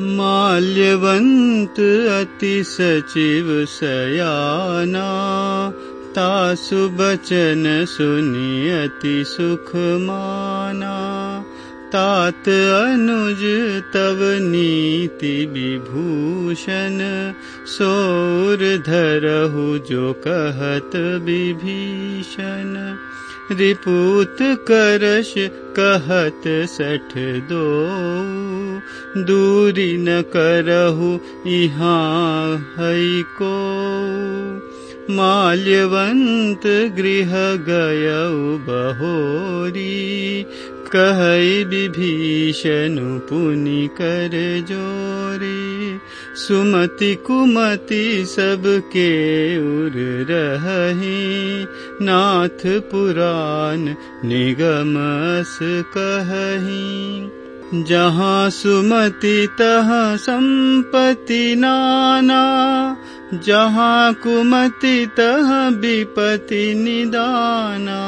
माल्यवन्त अति सचिव सयाना तासु बचन सुनि अति सुख माना तात अनुज तव नीति विभूषण सोर धरहु जो कहत विभीषण। रिपूत करश कहत सठ दो दूरी न करहु इहाँ को माल्यवंत गृह गय बहोरी कह विभीषण पुनि कर जोरी। सुमति कुमति सबके उर रही नाथ पुराण निगमस कही जहाँ सुमति तह संपति नाना जहाँ कुमति तह विपति निदाना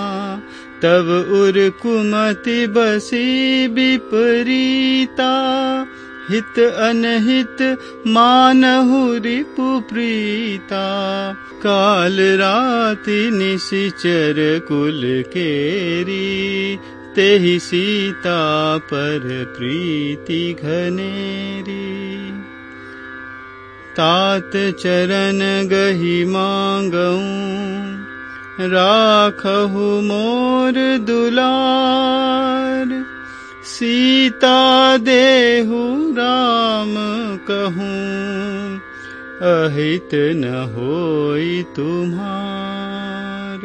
तब उर कुमति बसी विपरीता। हित अनहित मानहु रिपुप्रीता काल राति निशिचर कुल केरी तेहि सीता पर प्रीति घनेरी। तात चरण गही मांगऊ राखहु मोर दुलार। सीता देहु राम कहूँ अहित न होई तुम्हार